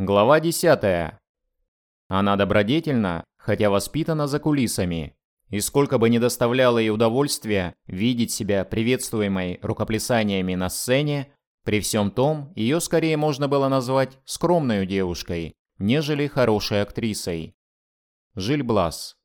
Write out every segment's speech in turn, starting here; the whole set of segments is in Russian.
Глава 10. Она добродетельна, хотя воспитана за кулисами. И сколько бы ни доставляло ей удовольствия видеть себя приветствуемой рукоплесаниями на сцене, при всем том, ее скорее можно было назвать скромной девушкой, нежели хорошей актрисой. Жиль Блас.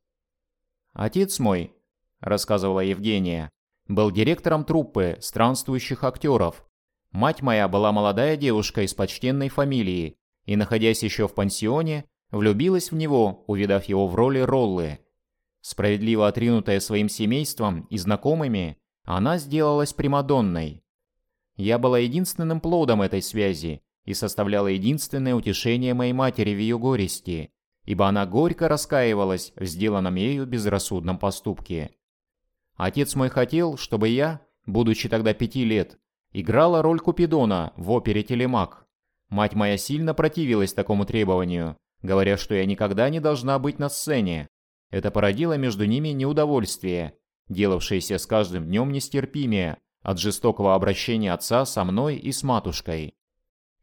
«Отец мой», – рассказывала Евгения, – был директором труппы странствующих актеров. Мать моя была молодая девушка из почтенной фамилии и, находясь еще в пансионе, влюбилась в него, увидав его в роли Роллы. Справедливо отринутая своим семейством и знакомыми, она сделалась Примадонной. Я была единственным плодом этой связи и составляла единственное утешение моей матери в ее горести, ибо она горько раскаивалась в сделанном ею безрассудном поступке. Отец мой хотел, чтобы я, будучи тогда пяти лет, играла роль Купидона в опере «Телемак». Мать моя сильно противилась такому требованию, говоря, что я никогда не должна быть на сцене. Это породило между ними неудовольствие, делавшееся с каждым днем нестерпимее от жестокого обращения отца со мной и с матушкой.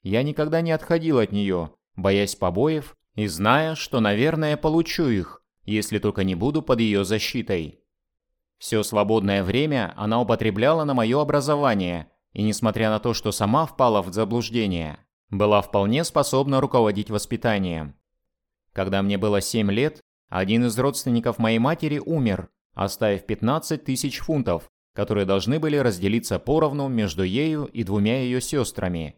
Я никогда не отходил от нее, боясь побоев и зная, что, наверное, получу их, если только не буду под ее защитой. Все свободное время она употребляла на мое образование, и несмотря на то, что сама впала в заблуждение, была вполне способна руководить воспитанием. Когда мне было 7 лет, один из родственников моей матери умер, оставив 15 тысяч фунтов, которые должны были разделиться поровну между ею и двумя ее сестрами.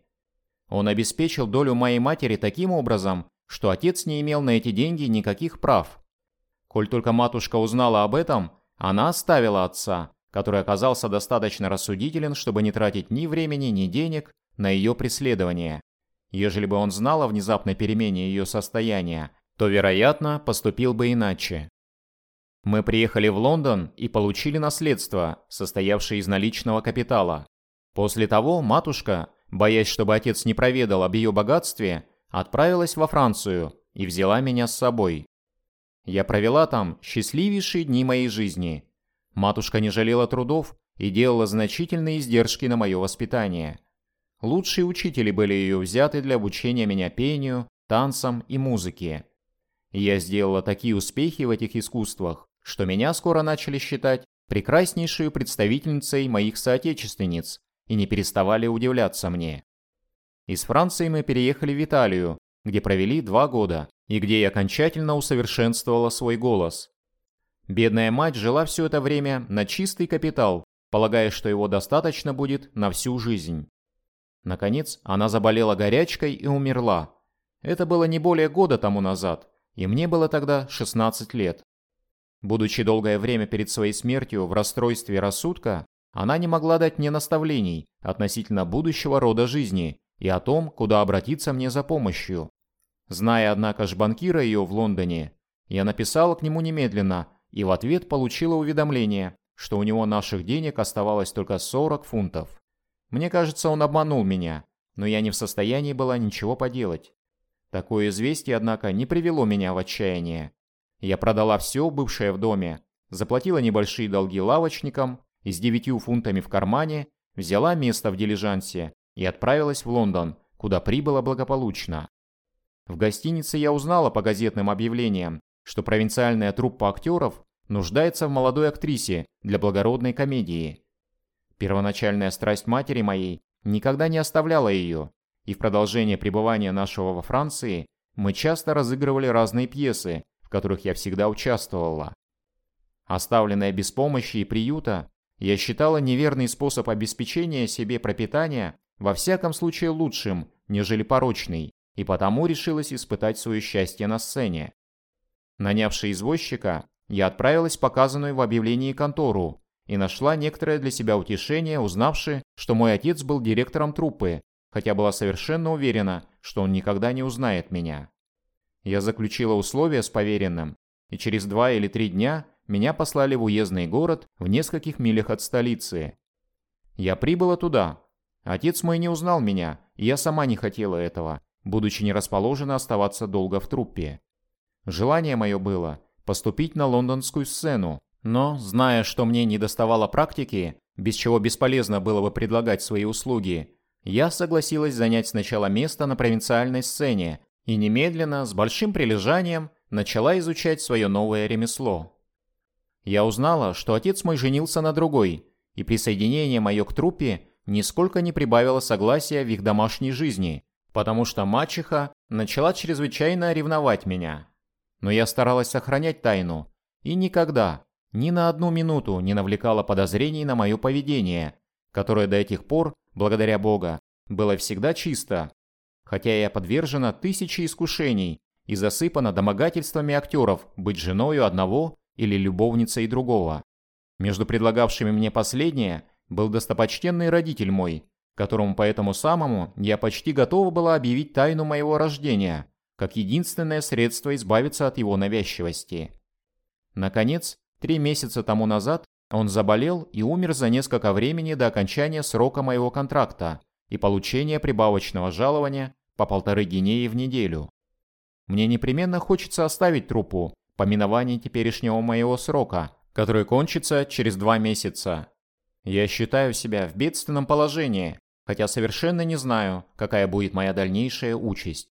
Он обеспечил долю моей матери таким образом, что отец не имел на эти деньги никаких прав. Коль только матушка узнала об этом, она оставила отца, который оказался достаточно рассудителен, чтобы не тратить ни времени, ни денег на ее преследование. Ежели бы он знал о внезапной перемене ее состояния, то, вероятно, поступил бы иначе. Мы приехали в Лондон и получили наследство, состоявшее из наличного капитала. После того матушка, боясь, чтобы отец не проведал об ее богатстве, отправилась во Францию и взяла меня с собой. Я провела там счастливейшие дни моей жизни. Матушка не жалела трудов и делала значительные издержки на мое воспитание. Лучшие учители были ее взяты для обучения меня пению, танцам и музыке. Я сделала такие успехи в этих искусствах, что меня скоро начали считать прекраснейшей представительницей моих соотечественниц и не переставали удивляться мне. Из Франции мы переехали в Италию, где провели два года, и где я окончательно усовершенствовала свой голос. Бедная мать жила все это время на чистый капитал, полагая, что его достаточно будет на всю жизнь. Наконец, она заболела горячкой и умерла. Это было не более года тому назад, и мне было тогда 16 лет. Будучи долгое время перед своей смертью в расстройстве рассудка, она не могла дать мне наставлений относительно будущего рода жизни и о том, куда обратиться мне за помощью. Зная, однако ж, банкира ее в Лондоне, я написала к нему немедленно и в ответ получила уведомление, что у него наших денег оставалось только 40 фунтов. Мне кажется, он обманул меня, но я не в состоянии была ничего поделать. Такое известие, однако, не привело меня в отчаяние. Я продала все, бывшее в доме, заплатила небольшие долги лавочникам и с девятью фунтами в кармане взяла место в дилижансе и отправилась в Лондон, куда прибыла благополучно. В гостинице я узнала по газетным объявлениям, что провинциальная труппа актеров нуждается в молодой актрисе для благородной комедии. Первоначальная страсть матери моей никогда не оставляла ее, и в продолжение пребывания нашего во Франции мы часто разыгрывали разные пьесы, в которых я всегда участвовала. Оставленная без помощи и приюта, я считала неверный способ обеспечения себе пропитания во всяком случае лучшим, нежели порочный, и потому решилась испытать свое счастье на сцене. Нанявши извозчика, я отправилась в показанную в объявлении контору и нашла некоторое для себя утешение, узнавши, что мой отец был директором труппы, хотя была совершенно уверена, что он никогда не узнает меня. Я заключила условия с поверенным, и через два или три дня меня послали в уездный город в нескольких милях от столицы. Я прибыла туда. Отец мой не узнал меня, и я сама не хотела этого, будучи не расположена оставаться долго в труппе. Желание мое было поступить на лондонскую сцену, но, зная, что мне не доставало практики, без чего бесполезно было бы предлагать свои услуги, я согласилась занять сначала место на провинциальной сцене, и немедленно, с большим прилежанием, начала изучать свое новое ремесло. Я узнала, что отец мой женился на другой, и присоединение мое к труппе нисколько не прибавило согласия в их домашней жизни, потому что мачеха начала чрезвычайно ревновать меня. Но я старалась сохранять тайну и никогда, ни на одну минуту не навлекала подозрений на мое поведение, которое до этих пор, благодаря Бога, было всегда чисто, хотя я подвержена тысяче искушений и засыпана домогательствами актеров быть женою одного или любовницей другого. Между предлагавшими мне последнее был достопочтенный родитель мой, которому по этому самому я почти готова была объявить тайну моего рождения, как единственное средство избавиться от его навязчивости. Наконец, три месяца тому назад он заболел и умер за несколько времени до окончания срока моего контракта и получения прибавочного жалования по полторы гинеи в неделю. Мне непременно хочется оставить труппу по миновании теперешнего моего срока, который кончится через два месяца. Я считаю себя в бедственном положении, хотя совершенно не знаю, какая будет моя дальнейшая участь.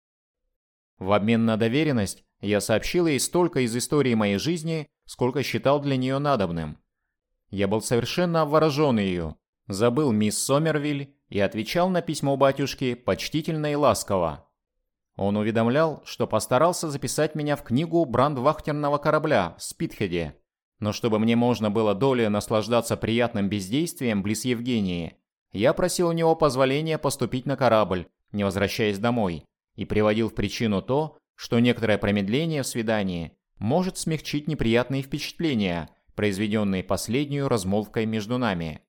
В обмен на доверенность я сообщил ей столько из истории моей жизни, сколько считал для нее надобным. Я был совершенно обворожен ее, забыл мисс Сомервиль и отвечал на письмо батюшки почтительно и ласково. Он уведомлял, что постарался записать меня в книгу брандвахтерного корабля в Спитхеде, но чтобы мне можно было долей наслаждаться приятным бездействием близ Евгении, я просил у него позволения поступить на корабль, не возвращаясь домой, и приводил в причину то, что некоторое промедление в свидании может смягчить неприятные впечатления, произведенные последнюю размолвкой между нами.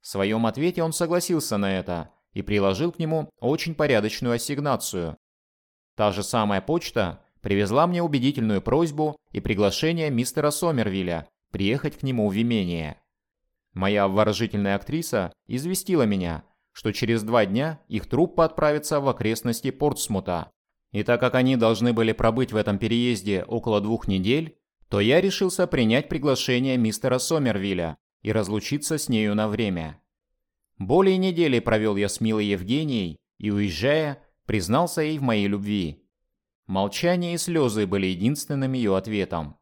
В своем ответе он согласился на это и приложил к нему очень порядочную ассигнацию. Та же самая почта привезла мне убедительную просьбу и приглашение мистера Сомервилля приехать к нему в имение. Моя обворожительная актриса известила меня, что через два дня их труппа отправится в окрестности Портсмута. И так как они должны были пробыть в этом переезде около двух недель, то я решился принять приглашение мистера Сомервилля и разлучиться с нею на время. Более недели провел я с милой Евгенией и, уезжая, признался ей в моей любви. Молчание и слезы были единственным ее ответом.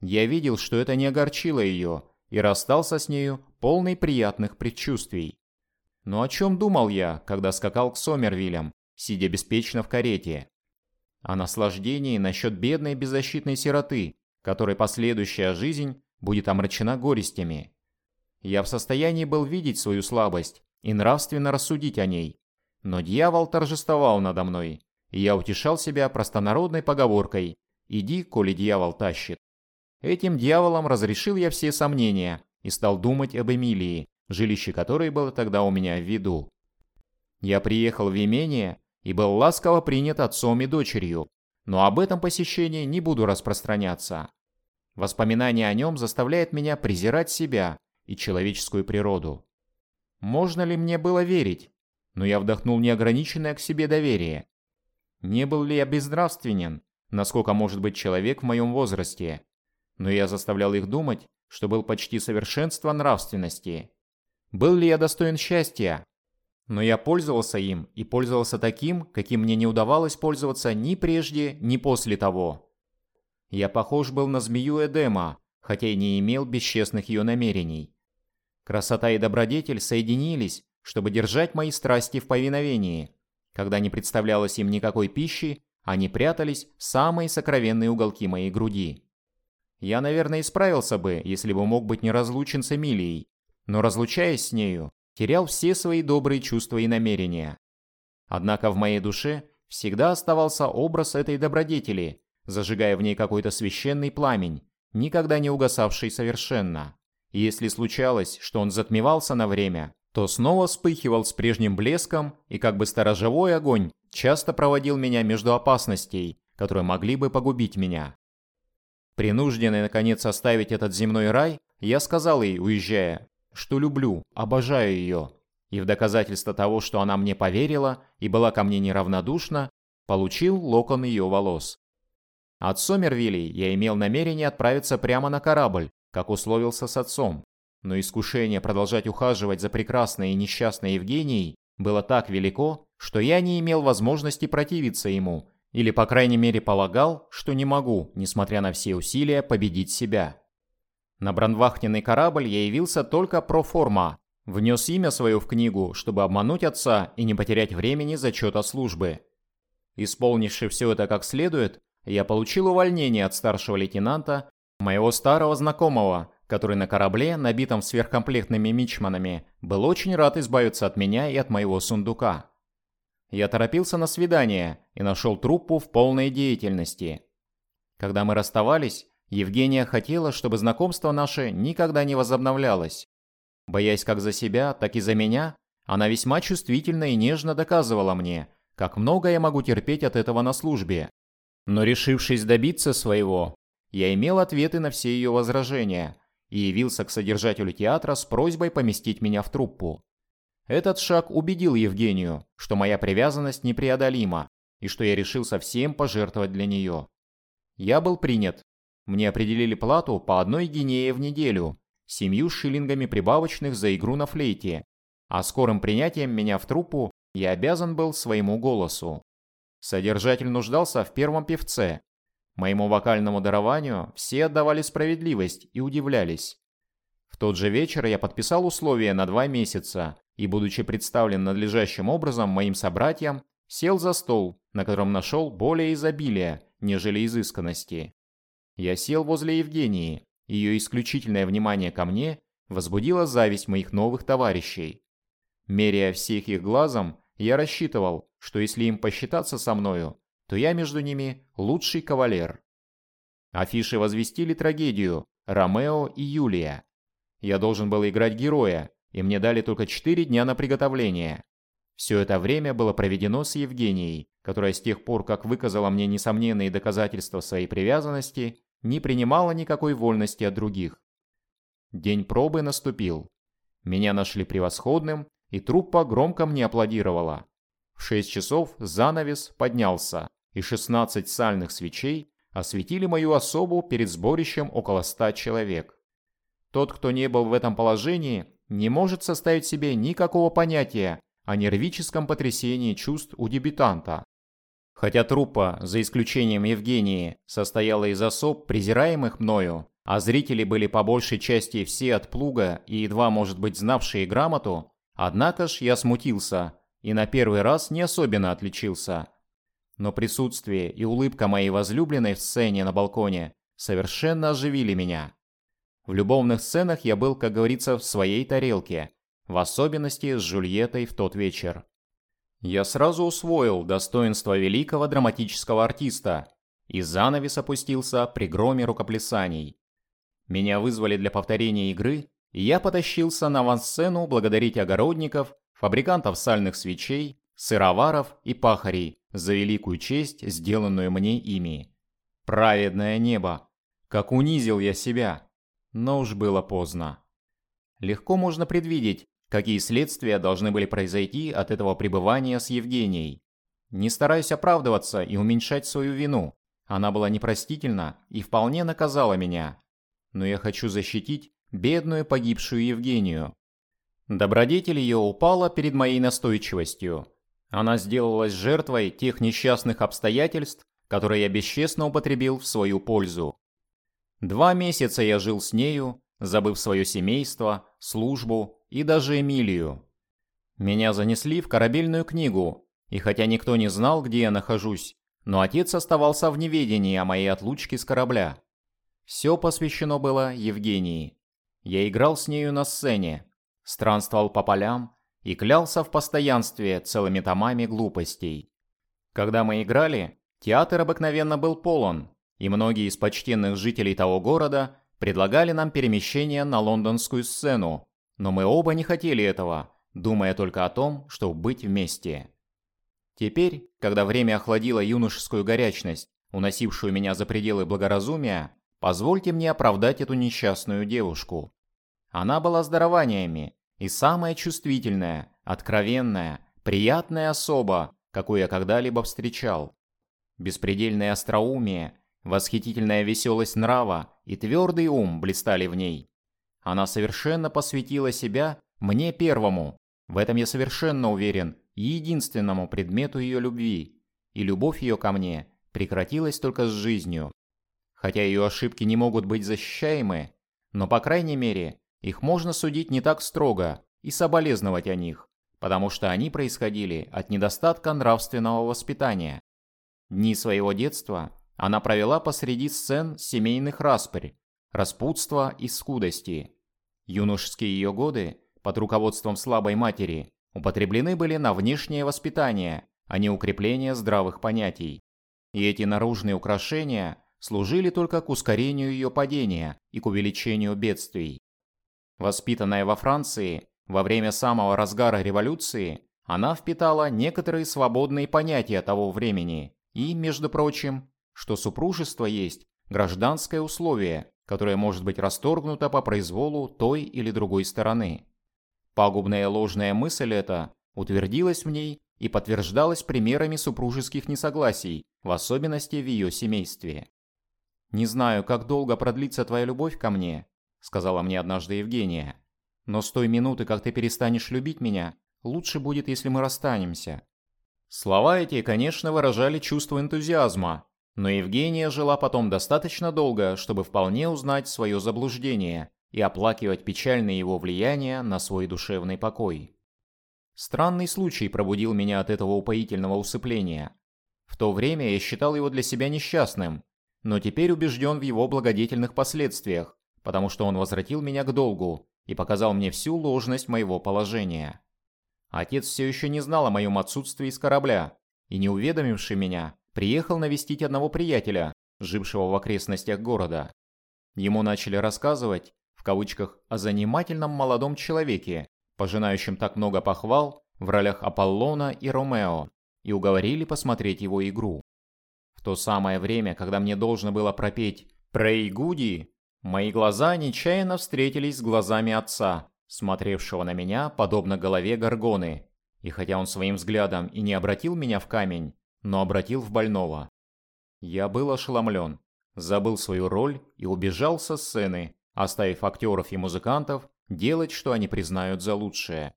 Я видел, что это не огорчило ее, и расстался с нею полный приятных предчувствий. Но о чем думал я, когда скакал к Сомервилям, сидя беспечно в карете? О наслаждении насчет бедной беззащитной сироты, которой последующая жизнь будет омрачена горестями. Я в состоянии был видеть свою слабость и нравственно рассудить о ней. Но дьявол торжествовал надо мной, и я утешал себя простонародной поговоркой «Иди, коли дьявол тащит». Этим дьяволом разрешил я все сомнения и стал думать об Эмилии, жилище которой было тогда у меня в виду. Я приехал в имение и был ласково принят отцом и дочерью, но об этом посещении не буду распространяться. Воспоминание о нем заставляет меня презирать себя и человеческую природу. Можно ли мне было верить? Но я вдохнул неограниченное к себе доверие не был ли я безнравственен, насколько может быть человек в моем возрасте? Но я заставлял их думать, что был почти совершенство нравственности. Был ли я достоин счастья? Но я пользовался им и пользовался таким, каким мне не удавалось пользоваться ни прежде, ни после того. Я похож был на змею Эдема, хотя и не имел бесчестных ее намерений. Красота и добродетель соединились, чтобы держать мои страсти в повиновении. Когда не представлялось им никакой пищи, они прятались в самые сокровенные уголки моей груди. Я, наверное, исправился бы, если бы мог быть неразлучен с Эмилией, но разлучаясь с нею, терял все свои добрые чувства и намерения. Однако в моей душе всегда оставался образ этой добродетели, зажигая в ней какой-то священный пламень, никогда не угасавший совершенно. И если случалось, что он затмевался на время, то снова вспыхивал с прежним блеском и как бы сторожевой огонь часто проводил меня между опасностей, которые могли бы погубить меня. Принужденный, наконец, оставить этот земной рай, я сказал ей, уезжая, что люблю, обожаю ее, и в доказательство того, что она мне поверила и была ко мне неравнодушна, получил локон ее волос. От Сомервилей я имел намерение отправиться прямо на корабль, как условился с отцом, но искушение продолжать ухаживать за прекрасной и несчастной Евгенией было так велико, что я не имел возможности противиться ему Или, по крайней мере, полагал, что не могу, несмотря на все усилия, победить себя. На брандвахтенный корабль я явился только про форма, внес имя свое в книгу, чтобы обмануть отца и не потерять времени зачета службы. Исполнивши все это как следует, я получил увольнение от старшего лейтенанта, моего старого знакомого, который на корабле, набитом сверхкомплектными мичманами, был очень рад избавиться от меня и от моего сундука. Я торопился на свидание и нашел труппу в полной деятельности. Когда мы расставались, Евгения хотела, чтобы знакомство наше никогда не возобновлялось. Боясь как за себя, так и за меня, она весьма чувствительно и нежно доказывала мне, как много я могу терпеть от этого на службе. Но решившись добиться своего, я имел ответы на все ее возражения и явился к содержателю театра с просьбой поместить меня в труппу. Этот шаг убедил Евгению, что моя привязанность непреодолима и что я решил совсем пожертвовать для нее. Я был принят. Мне определили плату по одной гинее в неделю, семью шиллингами прибавочных за игру на флейте, а скорым принятием меня в труппу я обязан был своему голосу. Содержатель нуждался в первом певце. Моему вокальному дарованию все отдавали справедливость и удивлялись. В тот же вечер я подписал условия на два месяца и, будучи представлен надлежащим образом моим собратьям, сел за стол, на котором нашел более изобилия, нежели изысканности. Я сел возле Евгении. Ее исключительное внимание ко мне возбудило зависть моих новых товарищей. Меряя всех их глазом, я рассчитывал, что если им посчитаться со мною, то я между ними лучший кавалер. Афиши возвестили трагедию «Ромео и Юлия». Я должен был играть героя, и мне дали только 4 дня на приготовление. Все это время было проведено с Евгенией, которая с тех пор, как выказала мне несомненные доказательства своей привязанности, не принимала никакой вольности от других. День пробы наступил. Меня нашли превосходным, и труппа громко мне аплодировала. В 6 часов занавес поднялся, и 16 сальных свечей осветили мою особу перед сборищем около 100 человек. Тот, кто не был в этом положении, не может составить себе никакого понятия о нервическом потрясении чувств у дебютанта. Хотя труппа, за исключением Евгении, состояла из особ, презираемых мною, а зрители были по большей части все от плуга и едва, может быть, знавшие грамоту, однако ж я смутился и на первый раз не особенно отличился. Но присутствие и улыбка моей возлюбленной в сцене на балконе совершенно оживили меня. В любовных сценах я был, как говорится, в своей тарелке, в особенности с Жульеттой в тот вечер. Я сразу усвоил достоинство великого драматического артиста, и занавес опустился при громе рукоплесаний. Меня вызвали для повторения игры, и я потащился на авансцену благодарить огородников, фабрикантов сальных свечей, сыроваров и пахарей за великую честь, сделанную мне ими. Праведное небо! Как унизил я себя! Но уж было поздно. Легко можно предвидеть, какие следствия должны были произойти от этого пребывания с Евгенией. Не стараюсь оправдываться и уменьшать свою вину. Она была непростительна и вполне наказала меня. Но я хочу защитить бедную погибшую Евгению. Добродетель ее упала перед моей настойчивостью. Она сделалась жертвой тех несчастных обстоятельств, которые я бесчестно употребил в свою пользу. Два месяца я жил с нею, забыв свое семейство, службу и даже Эмилию. Меня занесли в корабельную книгу, и хотя никто не знал, где я нахожусь, но отец оставался в неведении о моей отлучке с корабля. Все посвящено было Евгении. Я играл с нею на сцене, странствовал по полям и клялся в постоянстве целыми томами глупостей. Когда мы играли, театр обыкновенно был полон, и многие из почтенных жителей того города предлагали нам перемещение на лондонскую сцену, но мы оба не хотели этого, думая только о том, чтобы быть вместе. Теперь, когда время охладило юношескую горячность, уносившую меня за пределы благоразумия, позвольте мне оправдать эту несчастную девушку. Она была с дарованиями, и самая чувствительная, откровенная, приятная особа, какую я когда-либо встречал. Беспредельное остроумие, восхитительная веселость нрава и твердый ум блистали в ней. Она совершенно посвятила себя мне первому, в этом я совершенно уверен, единственному предмету ее любви. и любовь ее ко мне прекратилась только с жизнью. Хотя ее ошибки не могут быть защищаемы, но, по крайней мере, их можно судить не так строго и соболезновать о них, потому что они происходили от недостатка нравственного воспитания. Дни своего детства она провела посреди сцен семейных распрь, распутства и скудости. Юношеские ее годы, под руководством слабой матери, употреблены были на внешнее воспитание, а не укрепление здравых понятий. И эти наружные украшения служили только к ускорению ее падения и к увеличению бедствий. Воспитанная во Франции, во время самого разгара революции, она впитала некоторые свободные понятия того времени и, между прочим, что супружество есть гражданское условие, которое может быть расторгнуто по произволу той или другой стороны. Пагубная ложная мысль эта утвердилась в ней и подтверждалась примерами супружеских несогласий, в особенности в ее семействе. «Не знаю, как долго продлится твоя любовь ко мне», — сказала мне однажды Евгения. «Но с той минуты, как ты перестанешь любить меня, лучше будет, если мы расстанемся». Слова эти, конечно, выражали чувство энтузиазма, но Евгения жила потом достаточно долго, чтобы вполне узнать свое заблуждение и оплакивать печальное его влияние на свой душевный покой. Странный случай пробудил меня от этого упоительного усыпления. В то время я считал его для себя несчастным, но теперь убежден в его благодетельных последствиях, потому что он возвратил меня к долгу и показал мне всю ложность моего положения. Отец все еще не знал о моем отсутствии с корабля, и не уведомивший меня, приехал навестить одного приятеля, жившего в окрестностях города. Ему начали рассказывать, в кавычках, о занимательном молодом человеке, пожинающем так много похвал в ролях Аполлона и Ромео, и уговорили посмотреть его игру. В то самое время, когда мне должно было пропеть «Прей Гуди», мои глаза нечаянно встретились с глазами отца, смотревшего на меня подобно голове горгоны. И хотя он своим взглядом и не обратил меня в камень, но обратил в больного. Я был ошеломлен, забыл свою роль и убежал со сцены, оставив актеров и музыкантов делать, что они признают за лучшее.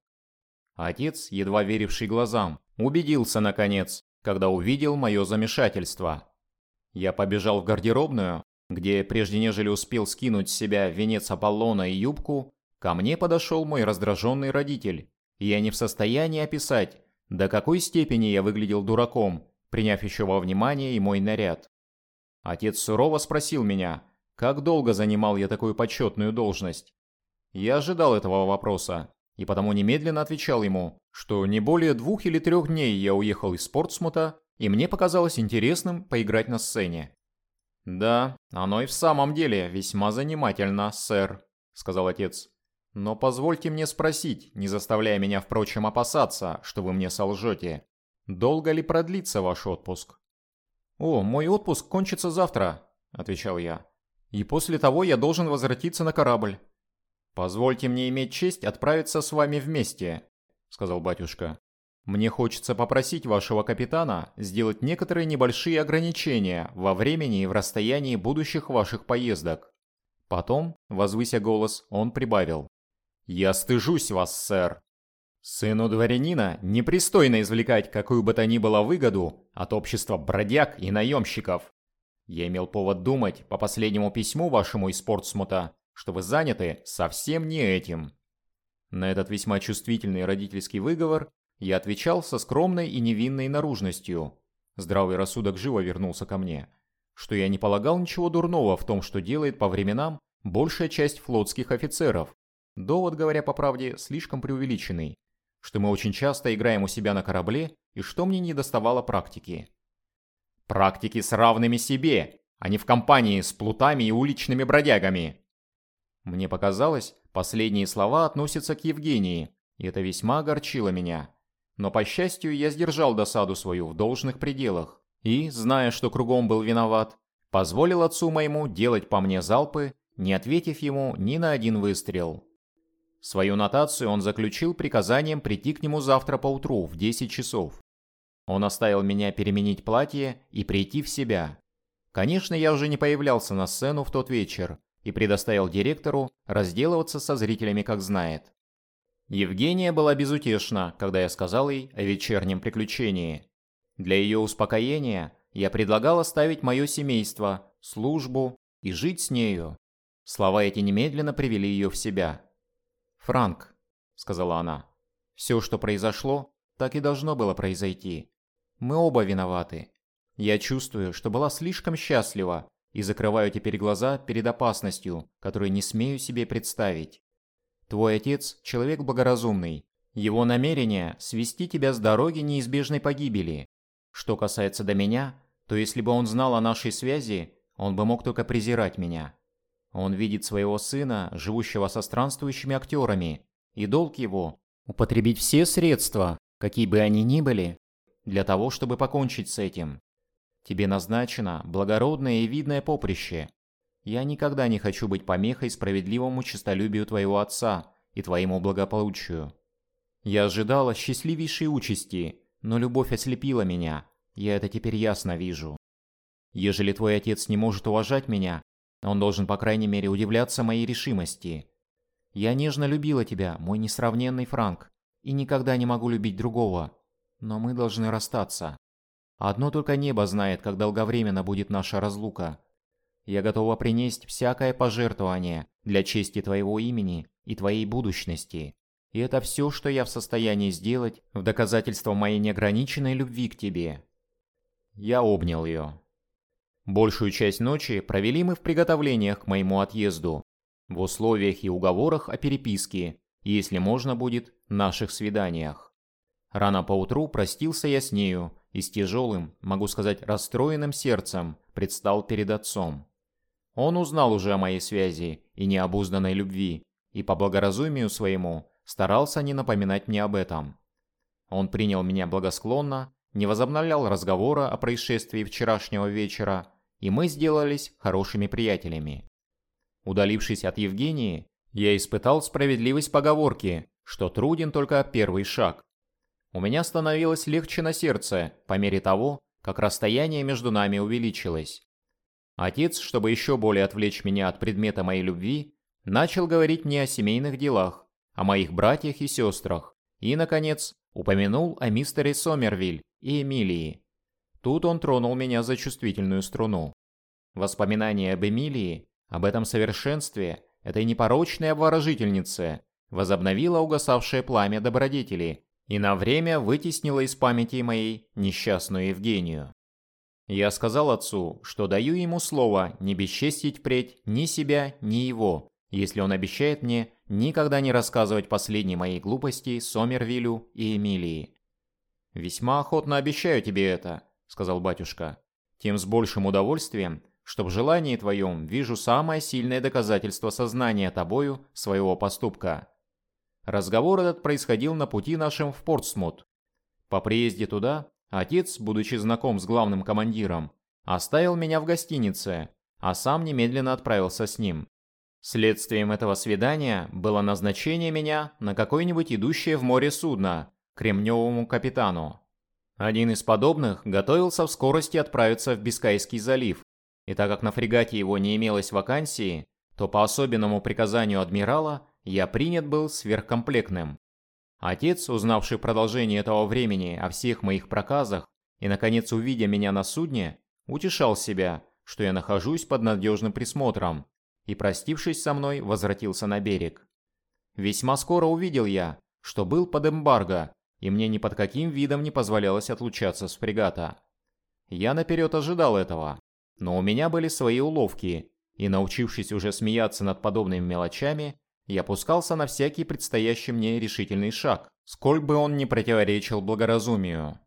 Отец, едва веривший глазам, убедился наконец, когда увидел мое замешательство. Я побежал в гардеробную, где, прежде нежели успел скинуть с себя венец Аполлона и юбку, ко мне подошел мой раздраженный родитель, и я не в состоянии описать, до какой степени я выглядел дураком, приняв еще во внимание и мой наряд. Отец сурово спросил меня, как долго занимал я такую почетную должность. Я ожидал этого вопроса, и потому немедленно отвечал ему, что не более двух или трех дней я уехал из Портсмута, и мне показалось интересным поиграть на сцене. «Да, оно и в самом деле весьма занимательно, сэр», — сказал отец. «Но позвольте мне спросить, не заставляя меня, впрочем, опасаться, что вы мне солжете. Долго ли продлится ваш отпуск?» «О, мой отпуск кончится завтра», — отвечал я. «И после того я должен возвратиться на корабль». «Позвольте мне иметь честь отправиться с вами вместе», — сказал батюшка. «Мне хочется попросить вашего капитана сделать некоторые небольшие ограничения во времени и в расстоянии будущих ваших поездок». Потом, возвыся голос, он прибавил. «Я стыжусь вас, сэр. Сыну дворянина непристойно извлекать какую бы то ни было выгоду от общества бродяг и наемщиков. Я имел повод думать по последнему письму вашему из Портсмута, что вы заняты совсем не этим. На этот весьма чувствительный родительский выговор я отвечал со скромной и невинной наружностью. Здравый рассудок живо вернулся ко мне. Что я не полагал ничего дурного в том, что делает по временам большая часть флотских офицеров. Довод, говоря по правде, слишком преувеличенный что мы очень часто играем у себя на корабле и что мне не доставало практики. Практики с равными себе, а не в компании с плутами и уличными бродягами. Мне показалось, последние слова относятся к Евгении, и это весьма огорчило меня. Но, по счастью, я сдержал досаду свою в должных пределах и, зная, что кругом был виноват, позволил отцу моему делать по мне залпы, не ответив ему ни на один выстрел. Свою нотацию он заключил приказанием прийти к нему завтра поутру в 10 часов. Он оставил меня переменить платье и прийти в себя. Конечно, я уже не появлялся на сцену в тот вечер и предоставил директору разделываться со зрителями как знает. Евгения была безутешна, когда я сказал ей о вечернем приключении. Для ее успокоения я предлагал оставить мое семейство, службу и жить с нею. Слова эти немедленно привели ее в себя. «Франк», — сказала она, — «все, что произошло, так и должно было произойти. Мы оба виноваты. Я чувствую, что была слишком счастлива и закрываю теперь глаза перед опасностью, которую не смею себе представить. Твой отец – человек благоразумный. Его намерение – свести тебя с дороги неизбежной погибели. Что касается до меня, то если бы он знал о нашей связи, он бы мог только презирать меня. Он видит своего сына, живущего со странствующими актерами, и долг его – употребить все средства, какие бы они ни были, для того, чтобы покончить с этим. Тебе назначено благородное и видное поприще. Я никогда не хочу быть помехой справедливому честолюбию твоего отца и твоему благополучию. Я ожидала счастливейшей участи, но любовь ослепила меня, я это теперь ясно вижу. Ежели твой отец не может уважать меня, он должен, по крайней мере, удивляться моей решимости. Я нежно любила тебя, мой несравненный Франк, и никогда не могу любить другого. Но мы должны расстаться. Одно только небо знает, как долговременно будет наша разлука. Я готова принести всякое пожертвование для чести твоего имени и твоей будущности. И это все, что я в состоянии сделать в доказательство моей неограниченной любви к тебе. Я обнял ее. Большую часть ночи провели мы в приготовлениях к моему отъезду, в условиях и уговорах о переписке, если можно будет, наших свиданиях. Рано поутру простился я с нею и с тяжелым, могу сказать, расстроенным сердцем предстал перед отцом. Он узнал уже о моей связи и необузданной любви, и по благоразумию своему старался не напоминать мне об этом. Он принял меня благосклонно, не возобновлял разговора о происшествии вчерашнего вечера, и мы сделались хорошими приятелями. Удалившись от Евгении, я испытал справедливость поговорки, что труден только первый шаг. У меня становилось легче на сердце по мере того, как расстояние между нами увеличилось. Отец, чтобы еще более отвлечь меня от предмета моей любви, начал говорить мне о семейных делах, о моих братьях и сестрах, и, наконец, упомянул о мистере Сомервиль и Эмилии. Тут он тронул меня за чувствительную струну. Воспоминания об Эмилии, об этом совершенстве, этой непорочной обворожительнице, возобновило угасавшее пламя добродетели и на время вытеснило из памяти моей несчастную Евгению. Я сказал отцу, что даю ему слово не бесчестить впредь ни себя, ни его, если он обещает мне никогда не рассказывать последней моей глупости Сомервилю и Эмилии. «Весьма охотно обещаю тебе это», — сказал батюшка. «Тем с большим удовольствием, что в желании твоем вижу самое сильное доказательство сознания тобою своего поступка. Разговор этот происходил на пути нашем в Портсмут. По приезде туда, отец, будучи знаком с главным командиром, оставил меня в гостинице, а сам немедленно отправился с ним. Следствием этого свидания было назначение меня на какое-нибудь идущее в море судно, кремневому капитану. Один из подобных готовился в скорости отправиться в Бискайский залив, и так как на фрегате его не имелось вакансии, то по особенному приказанию адмирала я принят был сверхкомплектным. Отец, узнавший продолжение этого времени о всех моих проказах и, наконец, увидя меня на судне, утешал себя, что я нахожусь под надежным присмотром, и, простившись со мной, возвратился на берег. Весьма скоро увидел я, что был под эмбарго, и мне ни под каким видом не позволялось отлучаться с фрегата. Я наперед ожидал этого, но у меня были свои уловки, и научившись уже смеяться над подобными мелочами, я пускался на всякий предстоящий мне решительный шаг, сколь бы он ни противоречил благоразумию.